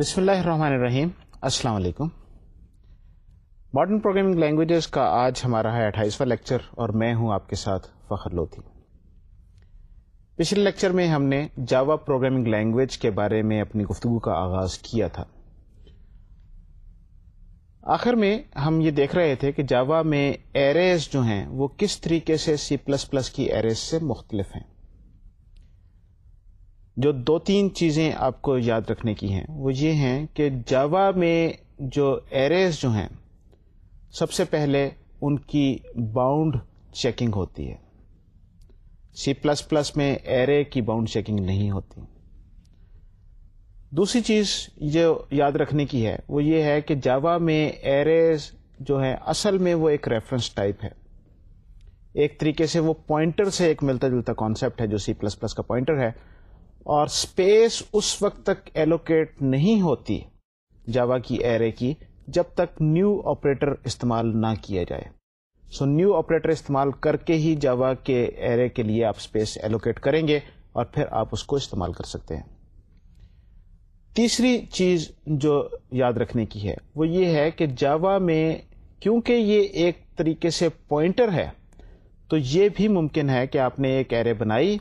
بسم اللہ الرحمن الرحیم السلام علیکم ماڈرن پروگرامنگ لینگویجز کا آج ہمارا ہے اٹھائیسواں لیکچر اور میں ہوں آپ کے ساتھ فخر لوتھی پچھلے لیکچر میں ہم نے جاوا پروگرامنگ لینگویج کے بارے میں اپنی گفتگو کا آغاز کیا تھا آخر میں ہم یہ دیکھ رہے تھے کہ جاوا میں ایریز جو ہیں وہ کس طریقے سے سی پلس پلس کی ایریز سے مختلف ہیں جو دو تین چیزیں آپ کو یاد رکھنے کی ہیں وہ یہ ہیں کہ جاوا میں جو ایریز جو ہیں سب سے پہلے ان کی باؤنڈ چیکنگ ہوتی ہے سی پلس پلس میں ایرے کی باؤنڈ چیکنگ نہیں ہوتی دوسری چیز جو یاد رکھنے کی ہے وہ یہ ہے کہ جاوا میں ایریز جو ہے اصل میں وہ ایک ریفرنس ٹائپ ہے ایک طریقے سے وہ پوائنٹر سے ایک ملتا جلتا کانسیپٹ ہے جو سی پلس پلس کا پوائنٹر ہے اور اسپیس اس وقت تک ایلوکیٹ نہیں ہوتی جاوا کی ایرے کی جب تک نیو آپریٹر استعمال نہ کیا جائے سو نیو آپریٹر استعمال کر کے ہی جاوا کے ایرے کے لیے آپ اسپیس ایلوکیٹ کریں گے اور پھر آپ اس کو استعمال کر سکتے ہیں تیسری چیز جو یاد رکھنے کی ہے وہ یہ ہے کہ جاوا میں کیونکہ یہ ایک طریقے سے پوائنٹر ہے تو یہ بھی ممکن ہے کہ آپ نے ایک ایرے بنائی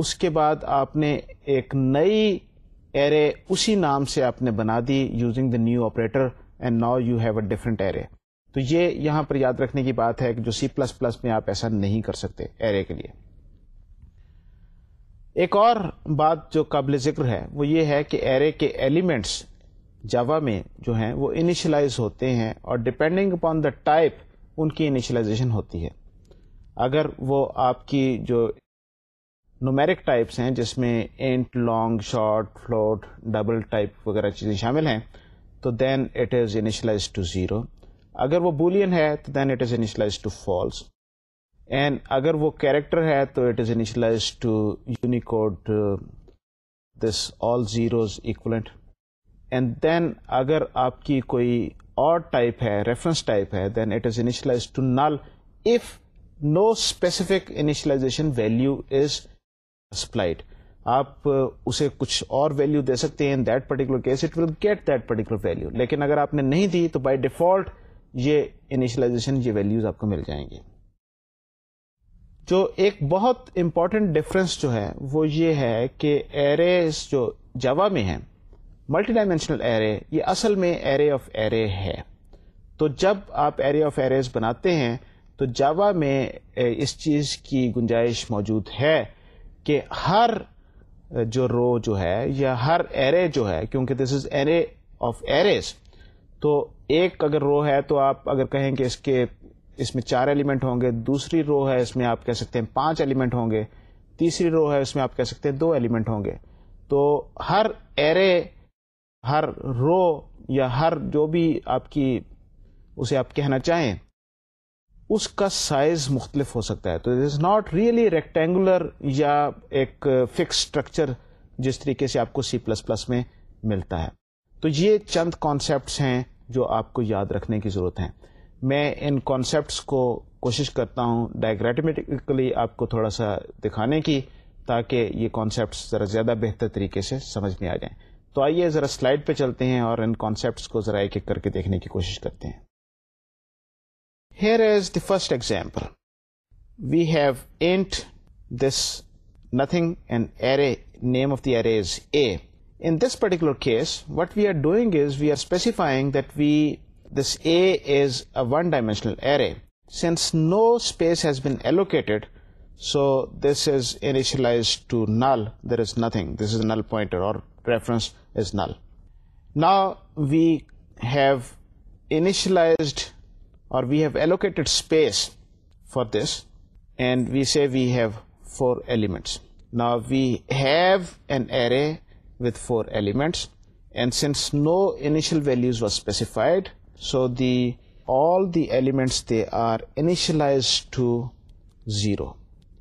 اس کے بعد آپ نے ایک نئی ایرے اسی نام سے آپ نے بنا دی using the new operator and now you have a different array تو یہ یہاں پر یاد رکھنے کی بات ہے کہ جو سی پلس پلس میں آپ ایسا نہیں کر سکتے ایرے کے لیے ایک اور بات جو قابل ذکر ہے وہ یہ ہے کہ ایرے کے ایلیمنٹس جاوا میں جو ہیں وہ انیشلائز ہوتے ہیں اور ڈپینڈنگ اپان دا ٹائپ ان کی انیشلائزیشن ہوتی ہے اگر وہ آپ کی جو نومیرک ٹائپس ہیں جس میں long short float double type وغیرہ چیزیں شامل ہیں تو then it is initialize to zero اگر وہ بولین ہے تو then it is initialize to false and اگر وہ کیریکٹر ہے تو it is initialize to Unicode this all zeros equivalent and then اگر آپ کی کوئی اور ٹائپ ہے ریفرنس ٹائپ ہے then it is initialized to null if no specific initialization value is supplied آپ اسے کچھ اور ویلو دے سکتے ہیں that that particular particular case it will get لیکن اگر آپ نے نہیں دی تو بائی ڈیفالٹ یہ انیشلائزیشن یہ ویلیوز آپ کو مل جائیں گے جو ایک بہت امپورٹنٹ ڈفرینس جو ہے وہ یہ ہے کہ ایرے جو جوا میں ہیں ملٹی ڈائمینشنل ایرے یہ اصل میں ایرے آف ایرے ہے تو جب آپ ایرے آف ایرے بناتے ہیں تو جاوا میں اس چیز کی گنجائش موجود ہے کہ ہر جو رو جو ہے یا ہر ایرے جو ہے کیونکہ this is array of arrays تو ایک اگر رو ہے تو آپ اگر کہیں کہ اس کے اس میں چار ایلیمنٹ ہوں گے دوسری رو ہے اس میں آپ کہہ سکتے ہیں پانچ ایلیمنٹ ہوں گے تیسری رو ہے اس میں آپ کہہ سکتے ہیں دو ایلیمنٹ ہوں گے تو ہر ایرے ہر رو یا ہر جو بھی آپ کی اسے آپ کہنا چاہیں اس کا سائز مختلف ہو سکتا ہے تو it is not really rectangular یا ایک فکس اسٹرکچر جس طریقے سے آپ کو سی پلس پلس میں ملتا ہے تو یہ چند کانسیپٹس ہیں جو آپ کو یاد رکھنے کی ضرورت ہے میں ان کانسیپٹس کو کوشش کرتا ہوں ڈائگریٹمیٹکلی آپ کو تھوڑا سا دکھانے کی تاکہ یہ کانسیپٹس ذرا زیادہ بہتر طریقے سے سمجھ میں آ جائیں تو آئیے ذرا سلائڈ پہ چلتے ہیں اور ان کانسیپٹس کو ذرا ایک ایک کر کے دیکھنے کی کوشش کرتے ہیں Here is the first example. We have int this nothing and array, name of the array is A. In this particular case, what we are doing is we are specifying that this A is a one-dimensional array. Since no space has been allocated, so this is initialized to null. There is nothing. This is a null pointer, or reference is null. Now we have initialized اور we have allocated space for this and we see we have four elements نا we have an array with four elements and since no initial values were specified so the all the elements they are initialize to zero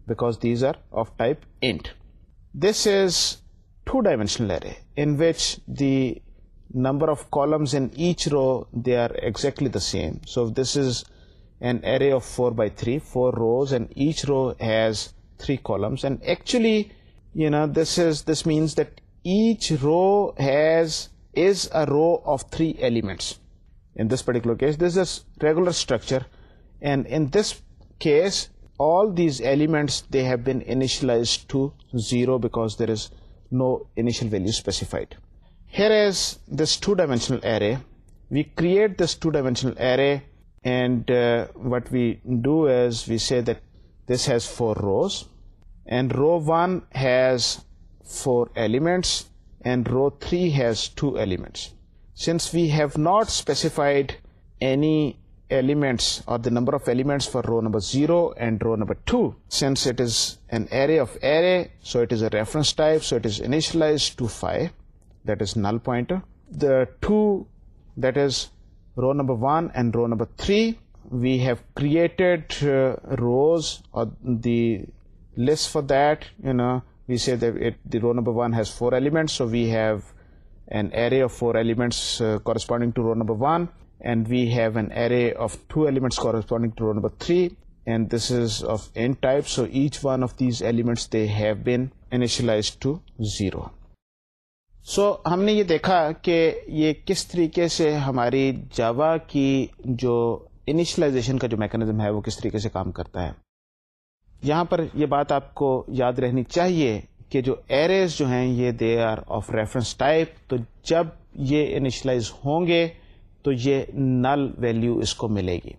because these are of type int this is two dimensional array in which the number of columns in each row, they are exactly the same. So if this is an array of 4 by 3, 4 rows, and each row has 3 columns, and actually, you know, this means that each row is a row of 3 elements. In this particular case, this is a regular structure, and in this case all these elements, they have been initialized to 0 because there is no initial value specified. Here's this two dimensional array we create this two dimensional array and what we do as we see this has four rows and row one has four elements and row three has two elements since we have not specified elements اور دل پوائنٹرے we ہین of two ایلیمنٹسپونڈنگ three and so each one of these elements so so, ہم نے یہ دیکھا کہ یہ کس طریقے سے ہماری جاوا کی جو انیشلائزیشن کا جو میکانزم ہے وہ کس طریقے سے کام کرتا ہے یہاں پر یہ بات آپ کو یاد رہنی چاہیے کہ جو ایرز جو ہیں یہ they are of reference type تو جب یہ انیشلائز ہوں گے تو یہ نل ویلیو اس کو ملے گی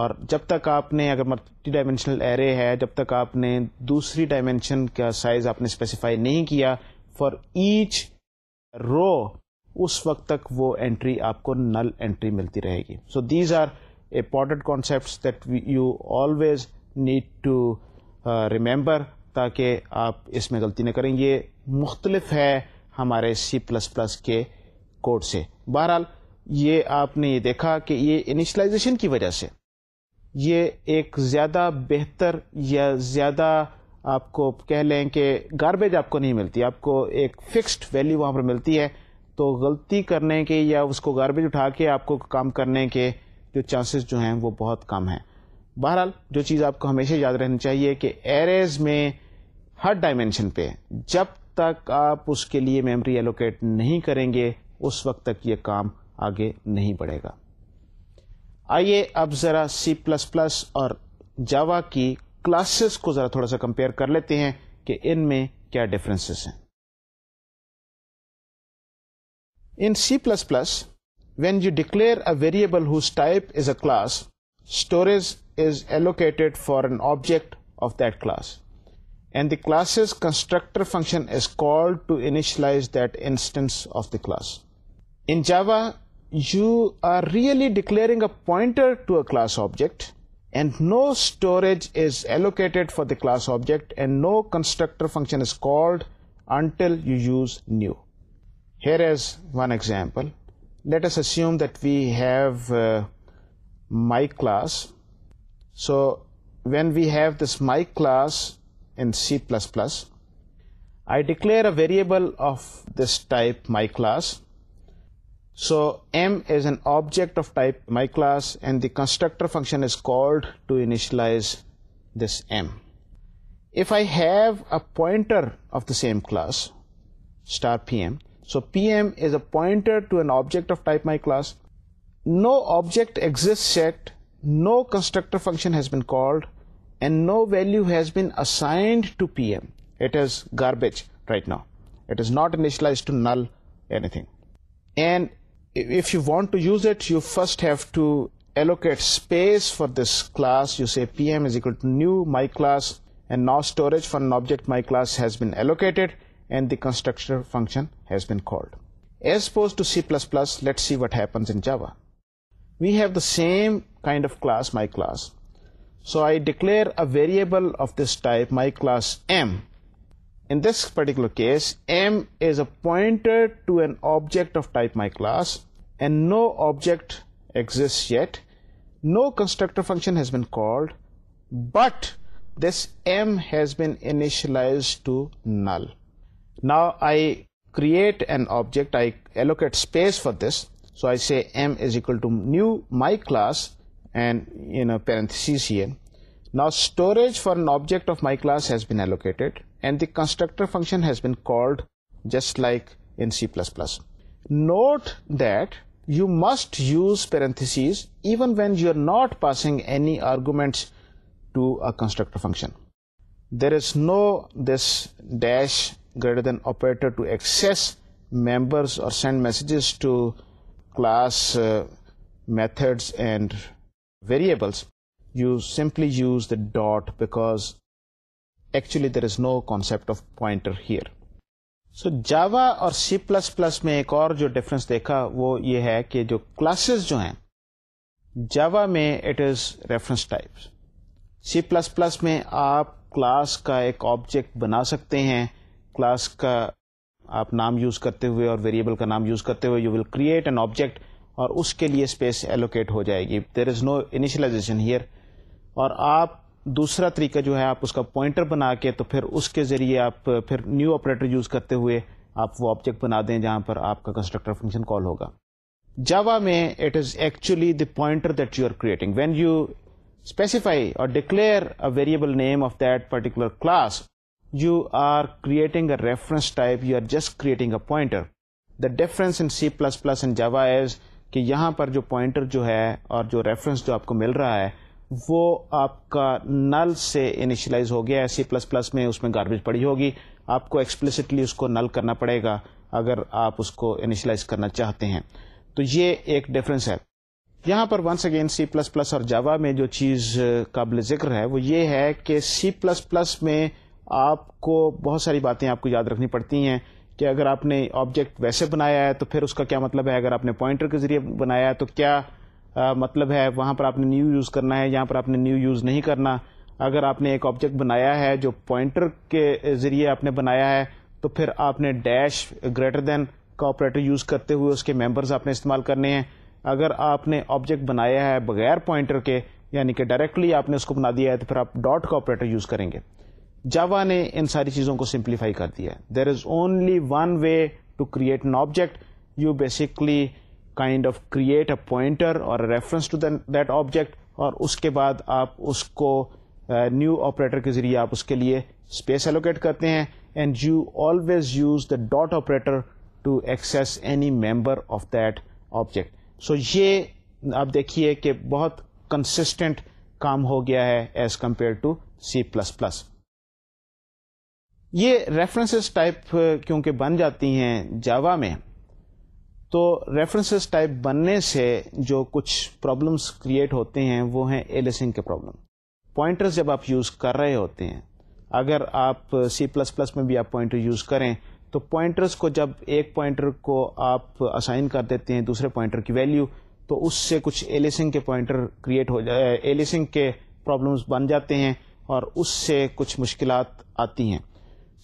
اور جب تک آپ نے اگر ملٹی ڈائمینشنل ایرے ہے جب تک آپ نے دوسری ڈائمینشن کا سائز آپ نے اسپیسیفائی نہیں کیا فار ایچ رو اس وقت تک وہ انٹری آپ کو نل انٹری ملتی رہے گی so these are important concepts that you always need to remember تاکہ آپ اس میں غلطی نہ کریں یہ مختلف ہے ہمارے سی پلس پلس کے کوڈ سے بہرحال یہ آپ نے یہ دیکھا کہ یہ انیشلائزیشن کی وجہ سے یہ ایک زیادہ بہتر یا زیادہ آپ کو کہہ لیں کہ گاربیج آپ کو نہیں ملتی آپ کو ایک فکسڈ ویلو وہاں پر ملتی ہے تو غلطی کرنے کے یا اس کو گاربیج اٹھا کے آپ کو کام کرنے کے جو چانسز جو ہیں وہ بہت کم ہیں بہرحال جو چیز آپ کو ہمیشہ یاد رہنی چاہیے کہ ایریز میں ہر ڈائمینشن پہ جب تک آپ اس کے لیے میموری ایلوکیٹ نہیں کریں گے اس وقت تک یہ کام آگے نہیں بڑھے گا آئیے اب ذرا سی پلس پلس اور جاوا کی کلاسز کو ذرا تھوڑا سا کمپیئر کر لیتے ہیں کہ ان میں کیا ہیں storage is allocated is an for an object of And and the constructor constructor function is call to that instance of the class in Java you are really declaring a pointer to a class object and no storage is allocated for the class object, and no constructor function is called until you use new. Here is one example. Let us assume that we have uh, my class. So when we have this my class in C++, I declare a variable of this type my class, so M is an object of type my class and the constructor فنکشنشلائز this M if I have pointer of the same کلاسٹرجیکٹ my class no object is no constructor functions been assigned to P M it is garbage right now it is not initialize to null anything and if you want to use it, you first have to allocate space for this class. You say pm is equal to new my class, and now storage for an object my class has been allocated and the constructor function has been called. As opposed to C++, let's see what happens in Java. We have the same kind of class my class. So I declare a variable of this type my class m, in this particular case, M is a pointer to an object of type myClass, and no object exists yet. No constructor function has been called, but this M has been initialized to null. Now I create an object, I allocate space for this, so I say M is equal to new myClass and parentheses here. Now storage for an object of myClass has been allocated and the constructor function has been called just like in C++. Note that you must use parentheses even when you're not passing any arguments to a constructor function. There is no this dash greater than operator to access members or send messages to class uh, methods and variables. You simply use the dot because actually there is no concept of pointer here so Java اور C plus plus میں ایک اور جو difference دیکھا وہ یہ ہے کہ جو کلاسز جو ہیں جاوا میں it is reference C plus plus میں آپ کلاس کا ایک آبجیکٹ بنا سکتے ہیں کلاس کا آپ نام یوز کرتے ہوئے اور ویریبل کا نام یوز کرتے ہوئے you will create an object اور اس کے لیے اسپیس ایلوکیٹ ہو جائے گی there is no initialization here اور آپ دوسرا طریقہ جو ہے آپ اس کا پوائنٹر بنا کے تو پھر اس کے ذریعے آپ پھر نیو آپریٹر یوز کرتے ہوئے آپ وہ آبجیکٹ بنا دیں جہاں پر آپ کا کنسٹرکٹر فنکشن کال ہوگا جاوا میں it is actually the pointer that you are creating when you specify or declare a variable name of that particular class you are creating a reference type you are just creating a pointer the difference in C plus plus in as کہ یہاں پر جو pointer جو ہے اور جو reference جو آپ کو مل رہا ہے وہ آپ کا نل سے انیشلائز ہو گیا سی پلس پلس میں اس میں گاربیج پڑی ہوگی آپ کو ایکسپلسٹلی اس کو نل کرنا پڑے گا اگر آپ اس کو انیشلائز کرنا چاہتے ہیں تو یہ ایک ڈفرینس ہے یہاں پر once again C plus plus اور جاوا میں جو چیز قابل ذکر ہے وہ یہ ہے کہ سی پلس پلس میں آپ کو بہت ساری باتیں آپ کو یاد رکھنی پڑتی ہیں کہ اگر آپ نے آبجیکٹ ویسے بنایا ہے تو پھر اس کا کیا مطلب ہے اگر آپ نے پوائنٹر کے ذریعے بنایا ہے تو کیا مطلب ہے وہاں پر آپ نے نیو یوز کرنا ہے یہاں پر آپ نے نیو یوز نہیں کرنا اگر آپ نے ایک آبجیکٹ بنایا ہے جو پوائنٹر کے ذریعے آپ نے بنایا ہے تو پھر آپ نے ڈیش گریٹر دین کا آپریٹر یوز کرتے ہوئے اس کے ممبرز آپ نے استعمال کرنے ہیں اگر آپ نے آبجیکٹ بنایا ہے بغیر پوائنٹر کے یعنی کہ ڈائریکٹلی آپ نے اس کو بنا دیا ہے تو پھر آپ ڈاٹ کا آپریٹر یوز کریں گے جاوا نے ان ساری چیزوں کو سمپلیفائی کر دیا ہے there is only one way to create an object you basically kind of create a pointer or reference to that object اور اس کے بعد آپ اس کو نیو uh, آپریٹر کے ذریعے آپ اس کے لیے اسپیس ایلوکیٹ کرتے ہیں and you always use the dot operator to access any member of that object so یہ آپ دیکھیے کہ بہت کنسسٹنٹ کام ہو گیا ہے as compare to C plus plus یہ ریفرنسز ٹائپ uh, کیونکہ بن جاتی ہیں جاوا میں تو ریفرنسز ٹائپ بننے سے جو کچھ پرابلمس کریٹ ہوتے ہیں وہ ہیں ایلسنگ کے پرابلم پوائنٹرز جب آپ یوز کر رہے ہوتے ہیں اگر آپ سی پلس پلس میں بھی آپ پوائنٹر یوز کریں تو پوائنٹرز کو جب ایک پوائنٹر کو آپ اسائن کر دیتے ہیں دوسرے پوائنٹر کی ویلیو تو اس سے کچھ ایلسنگ کے پوائنٹر کریٹ ہو جائے ایلیسنگ کے پرابلمس بن جاتے ہیں اور اس سے کچھ مشکلات آتی ہیں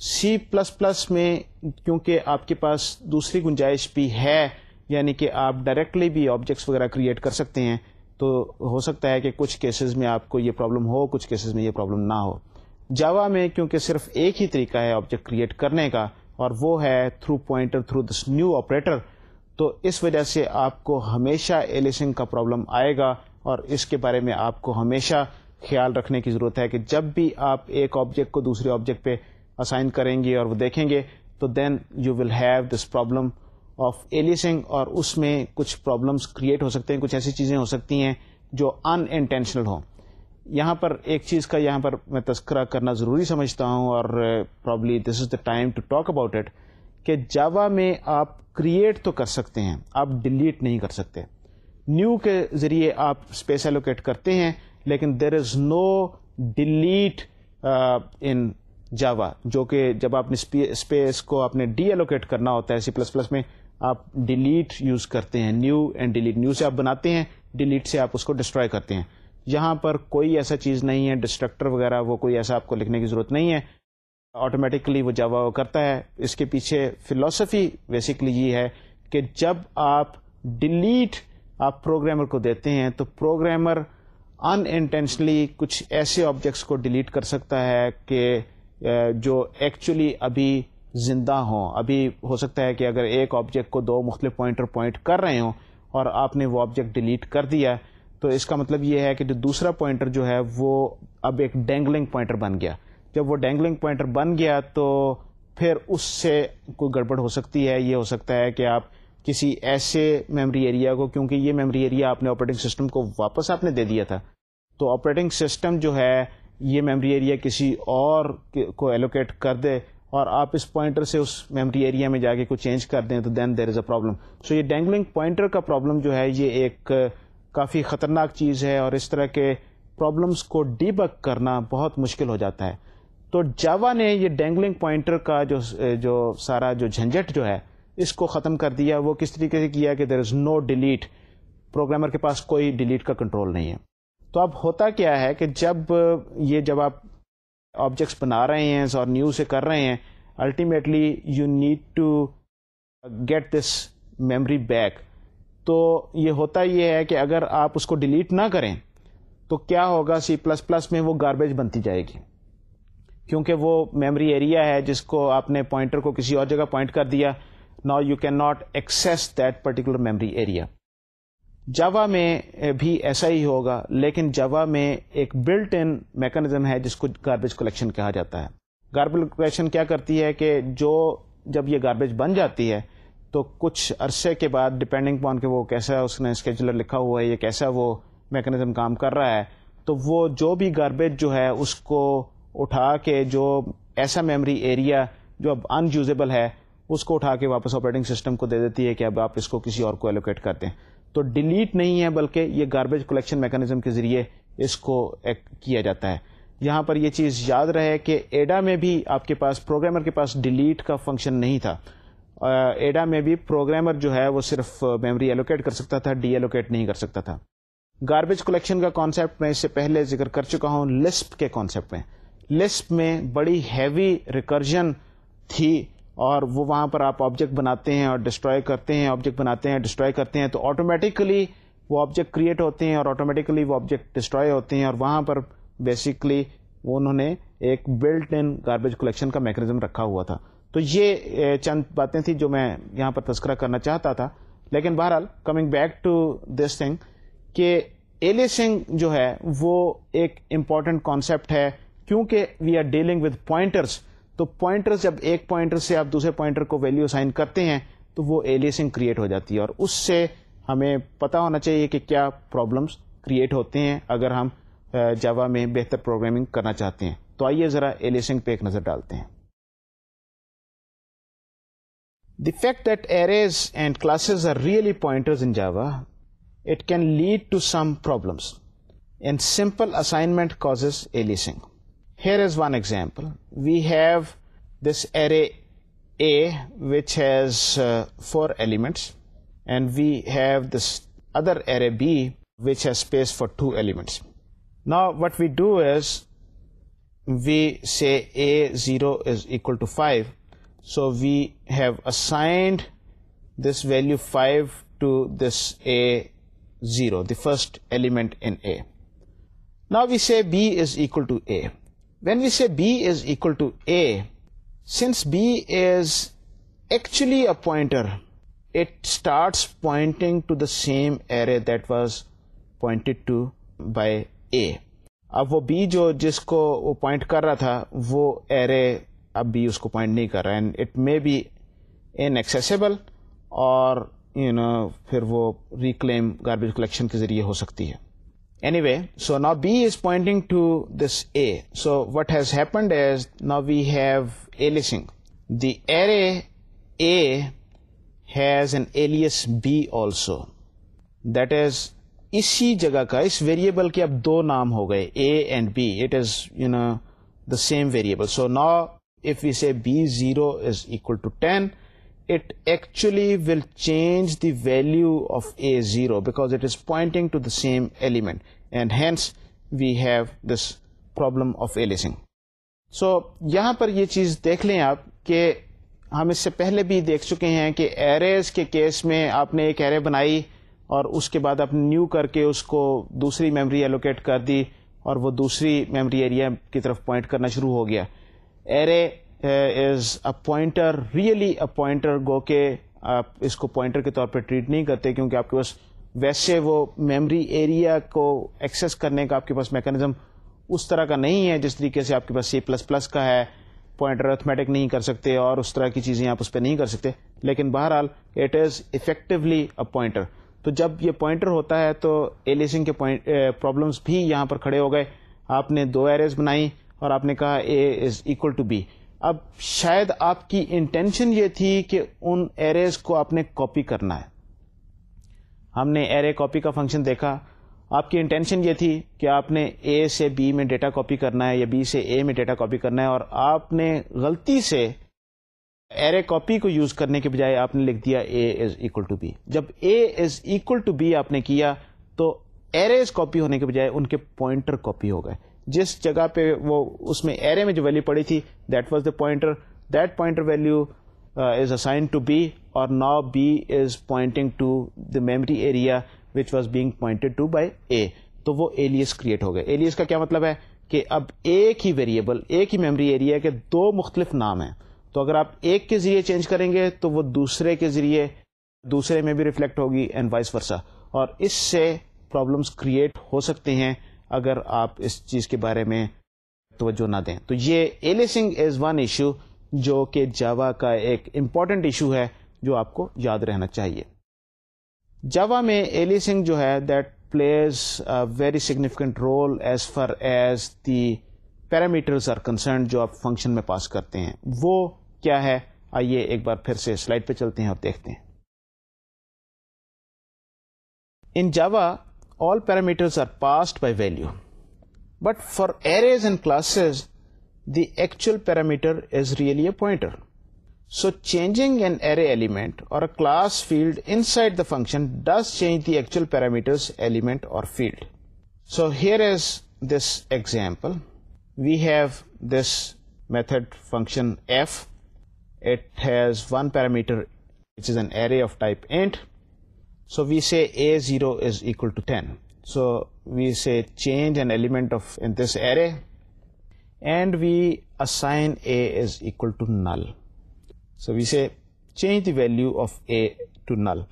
سی پلس پلس میں کیونکہ آپ کے پاس دوسری گنجائش بھی ہے یعنی کہ آپ ڈائریکٹلی بھی آبجیکٹس وغیرہ کریٹ کر سکتے ہیں تو ہو سکتا ہے کہ کچھ کیسز میں آپ کو یہ پرابلم ہو کچھ کیسز میں یہ پرابلم نہ ہو جاوا میں کیونکہ صرف ایک ہی طریقہ ہے آبجیکٹ کریٹ کرنے کا اور وہ ہے through pointer through this new operator تو اس وجہ سے آپ کو ہمیشہ ایلیسنگ کا پرابلم آئے گا اور اس کے بارے میں آپ کو ہمیشہ خیال رکھنے کی ضرورت ہے کہ جب بھی آپ ایک آبجیکٹ کو دوسرے آبجیکٹ پہ اسائن کریں گے اور وہ دیکھیں گے تو then you will have this problem of aliasing اور اس میں کچھ پرابلمس کریٹ ہو سکتے ہیں کچھ ایسی چیزیں ہو سکتی ہیں جو ان انٹینشنل ہوں یہاں پر ایک چیز کا یہاں پر میں تذکرہ کرنا ضروری سمجھتا ہوں اور probably this is the time to talk about it کہ جاوا میں آپ کریٹ تو کر سکتے ہیں آپ ڈیلیٹ نہیں کر سکتے نیو کے ذریعے آپ اسپیس ایلوکیٹ کرتے ہیں لیکن there is no delete in Java جو کہ جب آپ نے اسپیس کو آپ نے ڈی ایلوکیٹ کرنا ہوتا ہے سی پلس پلس میں آپ ڈیلیٹ یوز کرتے ہیں نیو اینڈ ڈیلیٹ نیو سے آپ بناتے ہیں ڈیلیٹ سے آپ اس کو ڈسٹروائے کرتے ہیں یہاں پر کوئی ایسا چیز نہیں ہے ڈسٹرکٹر وغیرہ وہ کوئی ایسا آپ کو لکھنے کی ضرورت نہیں ہے آٹومیٹکلی وہ جاوا وہ کرتا ہے اس کے پیچھے فلاسفی بیسکلی یہ ہے کہ جب آپ ڈیلیٹ آپ پروگرامر کو دیتے ہیں تو پروگرامر ان انٹینشنلی کچھ ایسے آبجیکٹس کو ڈیلیٹ کر سکتا ہے کہ جو ایکچولی ابھی زندہ ہوں ابھی ہو سکتا ہے کہ اگر ایک آبجیکٹ کو دو مختلف پوائنٹر پوائنٹ کر رہے ہوں اور آپ نے وہ آبجیکٹ ڈیلیٹ کر دیا تو اس کا مطلب یہ ہے کہ جو دوسرا پوائنٹر جو ہے وہ اب ایک ڈینگلنگ پوائنٹر بن گیا جب وہ ڈینگلنگ پوائنٹر بن گیا تو پھر اس سے کوئی گڑبڑ ہو سکتی ہے یہ ہو سکتا ہے کہ آپ کسی ایسے میموری ایریا کو کیونکہ یہ میموری ایریا آپ نے آپریٹنگ سسٹم کو واپس آپ نے دے دیا تھا تو آپریٹنگ سسٹم جو ہے یہ میموری ایریا کسی اور کو ایلوکیٹ کر دے اور آپ اس پوائنٹر سے اس میموری ایریا میں جا کے کوئی چینج کر دیں تو then there is a problem so یہ ڈینگلنگ پوائنٹر کا پرابلم جو ہے یہ ایک کافی خطرناک چیز ہے اور اس طرح کے پرابلمس کو ڈی بک کرنا بہت مشکل ہو جاتا ہے تو جاوا نے یہ ڈینگلنگ پوائنٹر کا جو جو سارا جو جھنجھٹ جو ہے اس کو ختم کر دیا وہ کس طریقے سے کیا کہ there is no delete programmer کے پاس کوئی ڈیلیٹ کا کنٹرول نہیں ہے تو اب ہوتا کیا ہے کہ جب یہ جب آپ آبجیکٹس بنا رہے ہیں اور نیو سے کر رہے ہیں ultimately you need to get this memory back تو یہ ہوتا یہ ہے کہ اگر آپ اس کو ڈیلیٹ نہ کریں تو کیا ہوگا سی پلس پلس میں وہ گاربیج بنتی جائے گی کیونکہ وہ میمری ایریا ہے جس کو آپ نے پوائنٹر کو کسی اور جگہ پوائنٹ کر دیا نا you can not access that particular memory area Java میں eh, بھی ایسا ہی ہوگا لیکن جوا میں ایک بلٹ ان میکانزم ہے جس کو گاربیج کلیکشن کہا جاتا ہے گاربیج کلیکشن کیا کرتی ہے کہ جو جب یہ گاربیج بن جاتی ہے تو کچھ عرصے کے بعد ڈپینڈنگ پون کہ وہ کیسا اس نے اسکیجولر لکھا ہوا ہے یا کیسا وہ میکانزم کام کر رہا ہے تو وہ جو بھی گاربیج جو ہے اس کو اٹھا کے جو ایسا میموری ایریا جو اب ان یوزیبل ہے اس کو اٹھا کے واپس آپریٹنگ سسٹم کو دے دیتی ہے کہ اب آپ اس کو کسی اور کو الوکیٹ کرتے ہیں تو ڈیلیٹ نہیں ہے بلکہ یہ گاربیج کلیکشن میکانزم کے ذریعے اس کو کیا جاتا ہے یہاں پر یہ چیز یاد رہے کہ ایڈا میں بھی آپ کے پاس پروگرامر کے پاس ڈیلیٹ کا فنکشن نہیں تھا ایڈا میں بھی پروگرامر جو ہے وہ صرف میموری ایلوکیٹ کر سکتا تھا ڈی ایلوکیٹ نہیں کر سکتا تھا گاربیج کلیکشن کا کانسیپٹ میں اس سے پہلے ذکر کر چکا ہوں لسپ کے کانسیپٹ میں لسپ میں بڑی ہیوی ریکرجن تھی اور وہ وہاں پر آپ آبجیکٹ بناتے ہیں اور ڈسٹروائے کرتے ہیں آبجیکٹ بناتے ہیں ڈسٹروائے کرتے ہیں تو آٹومیٹکلی وہ آبجیکٹ کریٹ ہوتے ہیں اور آٹومیٹکلی وہ آبجیکٹ ڈسٹروائے ہوتے ہیں اور وہاں پر بیسکلی انہوں نے ایک بلٹ ان گاربیج کلیکشن کا میکنزم رکھا ہوا تھا تو یہ چند باتیں تھیں جو میں یہاں پر تذکرہ کرنا چاہتا تھا لیکن بہرحال coming back to this thing کہ ایلیسنگ جو ہے وہ ایک امپورٹنٹ کانسیپٹ ہے کیونکہ we are dealing with pointers تو پوائنٹر جب ایک پوائنٹر سے آپ دوسرے پوائنٹر کو ویلو سائن کرتے ہیں تو وہ ایلیسنگ کریٹ ہو جاتی ہے اور اس سے ہمیں پتا ہونا چاہیے کہ کیا پرابلمس کریٹ ہوتے ہیں اگر ہم جاوا میں بہتر پروگرامنگ کرنا چاہتے ہیں تو آئیے ذرا ایلیسنگ پہ ایک نظر ڈالتے ہیں the fact that arrays and classes are really pointers in Java it can lead to some problems and simple assignment cause aliasing Here is one example. We have this array A which has uh, 4 elements, and we have this other array B which has space for 2 elements. Now what we do is we say A0 is equal to 5. So we have assigned this value 5 to this A0, the first element in A. Now we say B is equal to A. when we say b is equal to a since b is actually a pointer it starts pointing to the same array that was pointed to by a اب وہ B جو جس کو وہ point کر رہا تھا وہ ایرے اب بی اس کو پوائنٹ نہیں کر رہا and it may be inaccessible اور یو you نو know, پھر وہ ریکلیم گاربیج کلیکشن کے ذریعے ہو سکتی ہے اینی وے سو نا B is pointing to this A so what has happened is نا we have L the has an alias B also that is اسی جگہ کا اس ویریبل کے اب دو نام ہو گئے A and B it is you know the same variable so نا if you see B zero is equal to ten change the value of A zero because same element and hence we have this problem of aliasing. So یہاں پر یہ چیز دیکھ لیں آپ کہ ہم اس سے پہلے بھی دیکھ چکے ہیں کہ ایرے کے کیس میں آپ نے ایک ایرے بنائی اور اس کے بعد آپ نیو کر کے اس کو دوسری میموری ایلوکیٹ کر دی اور وہ دوسری میموری ایریا کی طرف پوائنٹ کرنا شروع ہو گیا array is a pointer really a pointer گو کے آپ اس کو پوائنٹر کے طور پہ ٹریٹ نہیں کرتے کیونکہ آپ کے پاس ویسے وہ میموری ایریا کو ایکسیس کرنے کا آپ کے پاس میکینزم اس طرح کا نہیں ہے جس طریقے سے آپ کے پاس سی پلس پلس کا ہے پوائنٹر ارتھمیٹک نہیں کر سکتے اور اس طرح کی چیزیں آپ اس پہ نہیں کر سکتے لیکن بہرحال it is effectively a pointer تو جب یہ پوائنٹر ہوتا ہے تو ایلیسنگ کے پرابلمس بھی یہاں پر کھڑے ہو گئے آپ نے دو ایریز بنائی اور آپ نے کہا A is equal to B اب شاید آپ کی انٹینشن یہ تھی کہ ان ایریز کو آپ نے کاپی کرنا ہے ہم نے ایرے کاپی کا فنکشن دیکھا آپ کی انٹینشن یہ تھی کہ آپ نے اے سے بی میں ڈیٹا کاپی کرنا ہے یا بی سے اے میں ڈیٹا کاپی کرنا ہے اور آپ نے غلطی سے ایرے کاپی کو یوز کرنے کے بجائے آپ نے لکھ دیا A is equal to B جب A is equal to B آپ نے کیا تو ایرے کاپی ہونے کے بجائے ان کے پوائنٹر کاپی ہو گئے جس جگہ پہ وہ اس میں ایرے میں جو ویلو پڑی تھی that was the pointer that pointer value is assign to B اور نا B is pointing to the memory area which was being pointed to by A تو وہ ایلیس کریٹ ہو گئے ایلیس کا کیا مطلب ہے کہ اب ایک ہی ویریبل ایک ہی میمری ایریا کے دو مختلف نام ہیں تو اگر آپ ایک کے ذریعے چینج کریں گے تو وہ دوسرے کے ذریعے دوسرے میں بھی ریفلیکٹ ہوگی اینڈ وائس ورسا اور اس سے پرابلمس کریٹ ہو سکتے ہیں اگر آپ اس چیز کے بارے میں توجہ نہ دیں تو یہ ایلیسنگ از ون ایشو جو کہ جاوا کا ایک امپورٹنٹ ایشو ہے جو آپ کو یاد رہنا چاہیے جاوا میں ایلیسنگ جو ہے that plays very significant role as far as the parameters are concern جو آپ فنکشن میں پاس کرتے ہیں وہ کیا ہے آئیے ایک بار پھر سے سلائڈ پہ چلتے ہیں اور دیکھتے ہیں in Java امٹرسڈ by value but for array the actual parameter pointer so change an array element اور فنکشن ڈس چینج دی ایچوئل parameter element hours one parameters an array of type and So we say A0 is equal to 10. So we say change an element of in this array, and we assign A is equal to null. So we say change the value of A to null.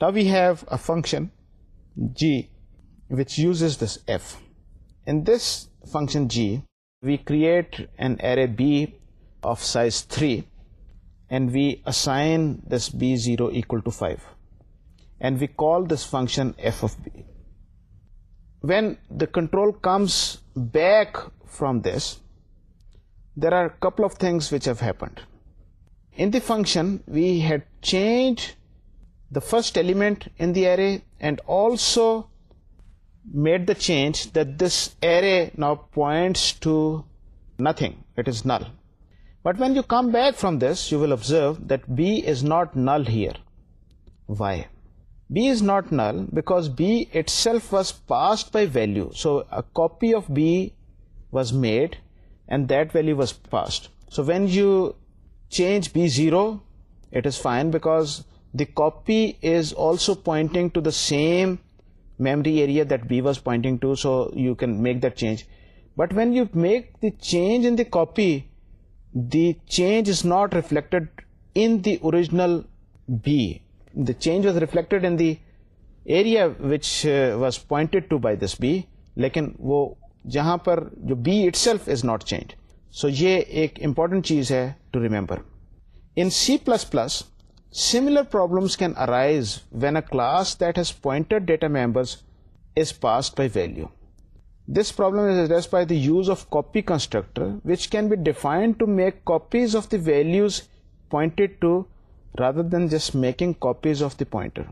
Now we have a function G which uses this F. In this function G, we create an array B of size 3, and we assign this B0 equal to 5 and we call this function f of b. When the control comes back from this, there are a couple of things which have happened. In the function, we had changed the first element in the array and also made the change that this array now points to nothing, it is null. But when you come back from this, you will observe that b is not null here. Why? B is not null because B itself was passed by value. So a copy of B was made and that value was passed. So when you change B0, it is fine because the copy is also pointing to the same memory area that B was pointing to, so you can make that change. But when you make the change in the copy, the change is not reflected in the original B. Change was reflected in the area لیکن وہ جہاں پر جو B itself not change so یہ ایک important چیز ہے class that has data members by value this problem use of copy constructor which can be define to make copies of the values to of than just making copies of the pointer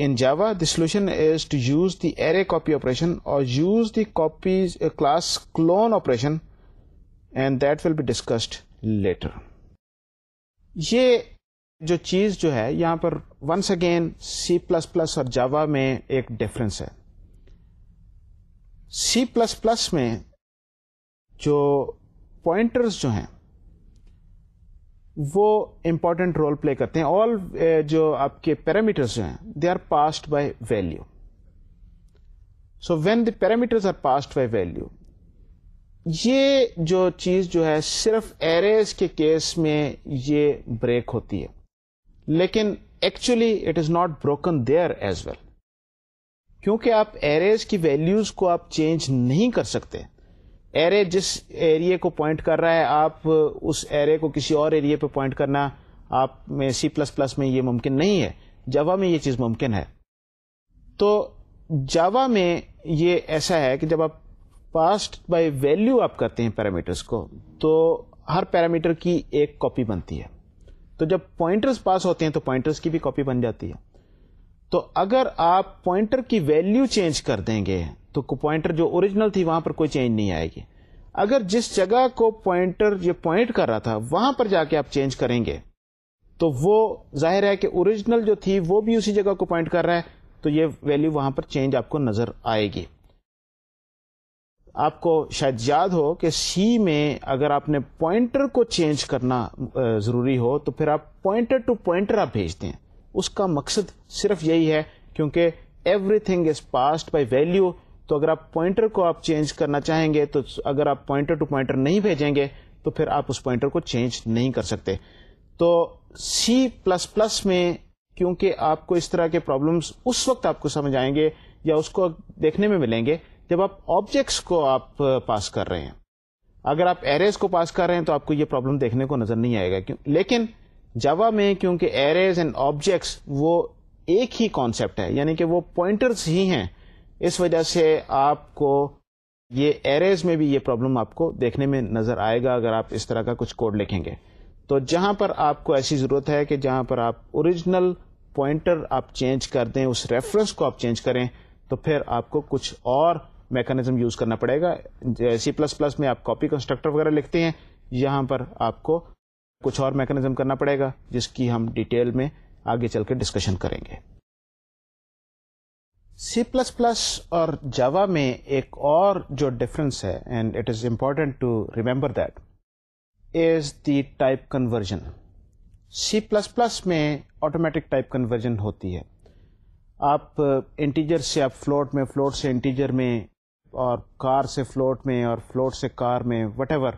in Java the array copy operation اور use the copies A class clone operation and that will be discussed later یہ جو چیز جو ہے یہاں پر once again C plus plus اور Java میں ایک ڈفرینس ہے سی پلس پلس میں جو پوائنٹرز جو ہیں وہ امپورٹنٹ رول پلے کرتے ہیں آل eh, جو آپ کے پیرامیٹرس جو ہیں they are passed by value so when the parameters are passed by value یہ جو چیز جو ہے صرف ایریز کے کیس میں یہ بریک ہوتی ہے لیکن actually it is not broken there as well کیونکہ آپ ایریز کی ویلوز کو آپ چینج نہیں کر سکتے ایرے جس ایریے کو پوائنٹ کر رہا ہے آپ اس ایرے کو کسی اور ایریے پہ پوائنٹ کرنا آپ میں سی پلس پلس میں یہ ممکن نہیں ہے جاوا میں یہ چیز ممکن ہے تو جاوا میں یہ ایسا ہے کہ جب آپ پاسٹ بائی ویلو آپ کرتے ہیں پیرامیٹرس کو تو ہر پیرامیٹر کی ایک کاپی بنتی ہے تو جب پوائنٹرس پاس ہوتے ہیں تو پوائنٹرس کی بھی کاپی بن جاتی ہے تو اگر آپ پوائنٹر کی ویلیو چینج کر دیں گے تو پوائنٹر جو اوریجنل تھی وہاں پر کوئی چینج نہیں آئے گی اگر جس جگہ کو پوائنٹر یہ پوائنٹ کر رہا تھا وہاں پر جا کے آپ چینج کریں گے تو وہ ظاہر ہے کہ اوریجنل جو تھی وہ بھی اسی جگہ کو پوائنٹ کر رہا ہے تو یہ ویلیو وہاں پر چینج آپ کو نظر آئے گی آپ کو شاید یاد ہو کہ سی میں اگر آپ نے پوائنٹر کو چینج کرنا ضروری ہو تو پھر آپ پوائنٹر ٹو پوائنٹر آپ بھیج دیں اس کا مقصد صرف یہی ہے کیونکہ everything is passed by value تو اگر آپ پوائنٹر کو آپ چینج کرنا چاہیں گے تو اگر آپ پوائنٹر ٹو پوائنٹر نہیں بھیجیں گے تو پھر آپ اس پوائنٹر کو چینج نہیں کر سکتے تو سی پلس پلس میں کیونکہ آپ کو اس طرح کے پرابلمس اس وقت آپ کو سمجھ آئیں گے یا اس کو دیکھنے میں ملیں گے جب آپ آبجیکٹس کو آپ پاس کر رہے ہیں اگر آپ ایریز کو پاس کر رہے ہیں تو آپ کو یہ پرابلم دیکھنے کو نظر نہیں آئے گا لیکن جاوا میں کیونکہ ایریز اینڈ آبجیکٹس وہ ایک ہی کانسیپٹ ہے یعنی کہ وہ پوائنٹرس ہی ہیں اس وجہ سے آپ کو یہ ایریز میں بھی یہ پرابلم آپ کو دیکھنے میں نظر آئے گا اگر آپ اس طرح کا کچھ کوڈ لکھیں گے تو جہاں پر آپ کو ایسی ضرورت ہے کہ جہاں پر آپ اوریجنل پوائنٹر آپ چینج کر دیں اس ریفرنس کو آپ چینج کریں تو پھر آپ کو کچھ اور میکانزم یوز کرنا پڑے گا سی پلس پلس میں آپ کاپی کنسٹرکٹر وغیرہ لکھتے ہیں یہاں پر آپ کو کچھ اور میکنزم کرنا پڑے گا جس کی ہم ڈیٹیل میں آگے چل کے ڈسکشن کریں گے سی پلس پلس اور جاوا میں ایک اور جو ڈفرنس ہے and it is important to remember that is the type conversion C plus plus میں آٹومیٹک ٹائپ کنورژن ہوتی ہے آپ انٹیجر سے آپ فلوٹ میں فلوٹ سے انٹیجر میں اور کار سے فلوٹ میں اور فلوٹ سے کار میں وٹ ایور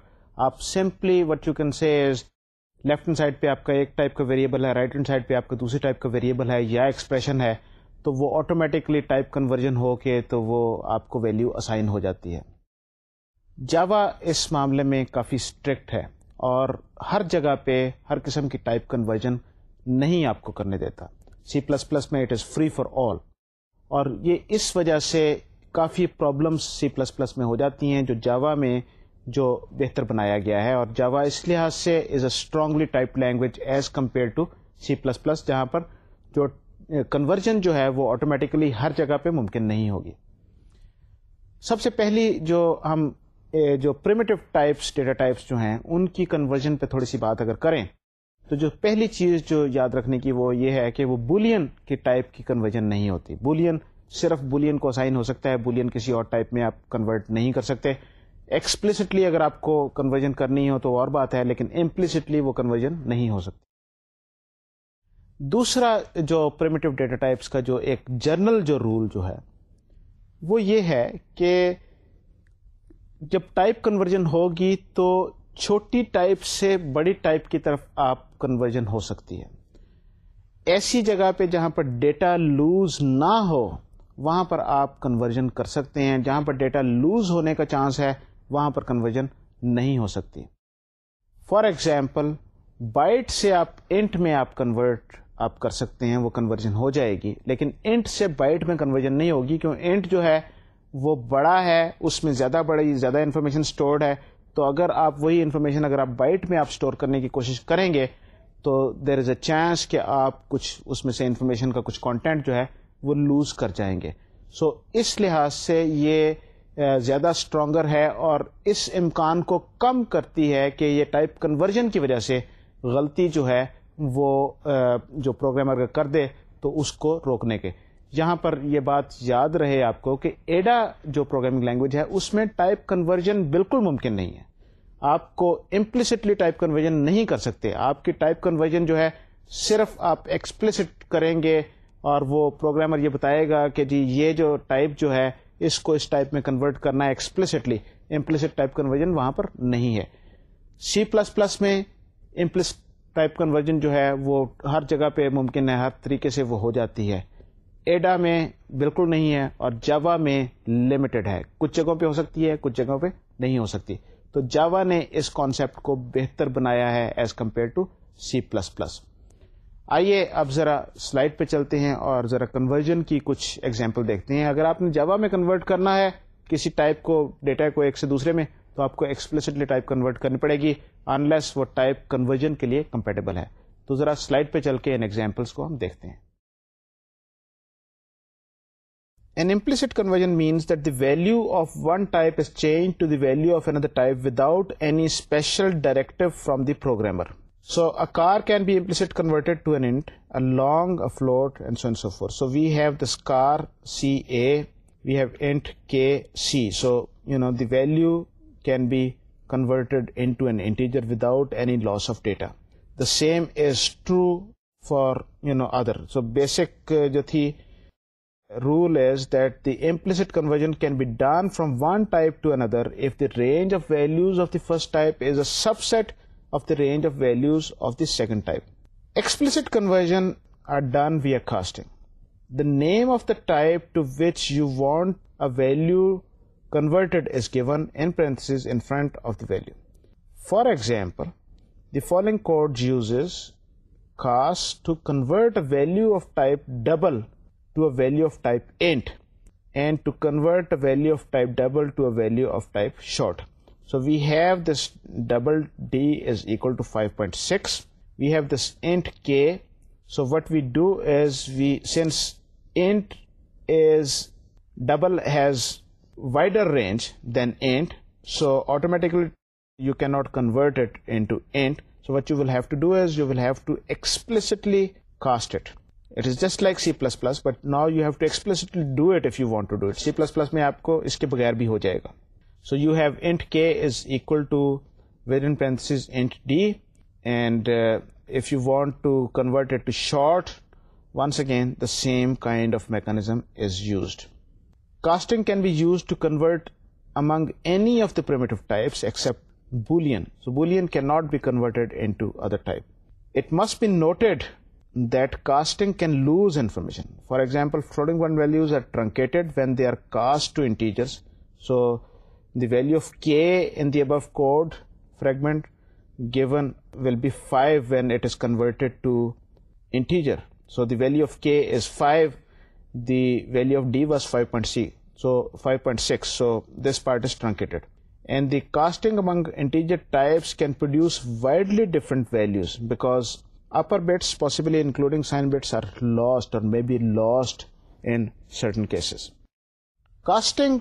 آپ simply what you can is left hand side پہ آپ کا ایک ٹائپ کا ویریبل ہے رائٹ ہینڈ سائڈ پہ آپ کا دوسری ٹائپ کا ویریبل ہے یا ایکسپریشن ہے تو وہ آٹومیٹکلی ٹائپ کنورژن ہو کے تو وہ آپ کو ویلیو اسائن ہو جاتی ہے جاوا اس معاملے میں کافی اسٹرکٹ ہے اور ہر جگہ پہ ہر قسم کی ٹائپ کنورژن نہیں آپ کو کرنے دیتا سی پلس پلس میں it is free for all اور یہ اس وجہ سے کافی پرابلمس سی پلس پلس میں ہو جاتی ہیں جو جاوا میں جو بہتر بنایا گیا ہے اور جاوا اس لحاظ سے is a strongly type language as compare to C plus plus جہاں پر جو کنورژن eh, جو ہے وہ آٹومیٹیکلی ہر جگہ پہ ممکن نہیں ہوگی سب سے پہلی جو ہم eh, جو پریمیٹو ٹائپس ڈیٹا ٹائپس جو ہیں ان کی کنورژن پہ تھوڑی سی بات اگر کریں تو جو پہلی چیز جو یاد رکھنے کی وہ یہ ہے کہ وہ بولین کی ٹائپ کی کنورژن نہیں ہوتی بولین صرف بولین کو اسائن ہو سکتا ہے بولین کسی اور ٹائپ میں آپ کنورٹ نہیں کر سکتے ایکسپلسٹلی اگر آپ کو کنورژن کرنی ہو تو اور بات ہے لیکن امپلسٹلی وہ کنورژن نہیں ہو سکتی دوسرا جو پرمیٹو ڈیٹا ٹائپس کا جو ایک جرنل جو رول جو ہے وہ یہ ہے کہ جب ٹائپ کنورژن ہوگی تو چھوٹی ٹائپ سے بڑی ٹائپ کی طرف آپ کنورژن ہو سکتی ہے ایسی جگہ پہ جہاں پر ڈیٹا لوز نہ ہو وہاں پر آپ کنورژن کر سکتے ہیں جہاں پر ڈیٹا لوز ہونے کا چانس ہے وہاں پر کنورژن نہیں ہو سکتی فار ایگزامپل بائٹ سے آپ انٹ میں آپ کنورٹ آپ کر سکتے ہیں وہ کنورژن ہو جائے گی لیکن انٹ سے بائٹ میں کنورژن نہیں ہوگی کیوں انٹ جو ہے وہ بڑا ہے اس میں زیادہ بڑی زیادہ انفارمیشن اسٹورڈ ہے تو اگر آپ وہی انفارمیشن اگر آپ بائٹ میں آپ اسٹور کرنے کی کوشش کریں گے تو دیر از اے چانس کہ آپ کچھ اس میں سے انفارمیشن کا کچھ کانٹینٹ جو ہے وہ لوز کر جائیں گے سو so, اس لحاظ سے یہ زیادہ اسٹرانگر ہے اور اس امکان کو کم کرتی ہے کہ یہ ٹائپ کنورژن کی وجہ سے غلطی جو ہے وہ جو پروگرامر اگر کر دے تو اس کو روکنے کے یہاں پر یہ بات یاد رہے آپ کو کہ ایڈا جو پروگرامنگ لینگویج ہے اس میں ٹائپ کنورژن بالکل ممکن نہیں ہے آپ کو امپلسٹلی ٹائپ کنورژن نہیں کر سکتے آپ کی ٹائپ کنورژن جو ہے صرف آپ ایکسپلسٹ کریں گے اور وہ پروگرامر یہ بتائے گا کہ جی یہ جو ٹائپ جو ہے اس کو اس ٹائپ میں کنورٹ کرنا ہے ایکسپلسٹلی امپلسٹ ٹائپ کنورژن وہاں پر نہیں ہے سی پلس پلس میں امپلس ٹائپ کنورژن جو ہے وہ ہر جگہ پہ ممکن ہے ہر طریقے سے وہ ہو جاتی ہے ایڈا میں بالکل نہیں ہے اور جاوا میں لمیٹڈ ہے کچھ جگہوں پہ ہو سکتی ہے کچھ جگہوں پہ نہیں ہو سکتی تو جاوا نے اس کانسیپٹ کو بہتر بنایا ہے as compare to C plus plus آئیے اب ذرا سلائڈ پہ چلتے ہیں اور ذرا کنورژن کی کچھ ایگزامپل دیکھتے ہیں اگر آپ نے جوا میں کنورٹ کرنا ہے کسی ٹائپ کو ڈیٹا کو ایک سے دوسرے میں تو آپ کو ایکسپلسٹلی ٹائپ کنورٹ کرنی پڑے گی انلیس وہ ٹائپ کنورژن کے لیے کمپیٹیبل ہے تو ذرا سلائڈ پہ چل کے ان ایگزامپلس کو ہم دیکھتے ہیں conversion means that the value of one type is change to the value of another type without any special directive from the programmer char can be int a long and so this char C A K C so you know the value can be integer without loss of data the same is true for you know other so basic is that the conversion can be done done one type to another another if range of values of of first type is a subset range of values of the second ایکسپلسنٹنگ the name of the type you want to front of the value for example the following code use to convert value of type double value of type int and to convert value of type double value of type short so we have this double D is equal two five point six we have this int K so what we do is we since int is double has wider range than int so automatically you can not convert it add int so what you will do is you will have to explicitly cast it just like C plus plus but نا you have to ایسپل do it you want to do C plus plus میں آپ کو اس کے بغیر بھی ہو جائے گا So you have int k is equal to, within parentheses, int d, and uh, if you want to convert it to short, once again the same kind of mechanism is used. Casting can be used to convert among any of the primitive types except Boolean. So Boolean cannot be converted into other type. It must be noted that casting can lose information. For example, floating point values are truncated when they are cast to integers. So the value of k in the above code fragment given will be 5 when it is converted to integer. So the value of k is 5. The value of d was 5.6. So 5.6. So this part is truncated. And the casting among integer types can produce widely different values because upper bits, possibly including sign bits, are lost or may be lost in certain cases. Casting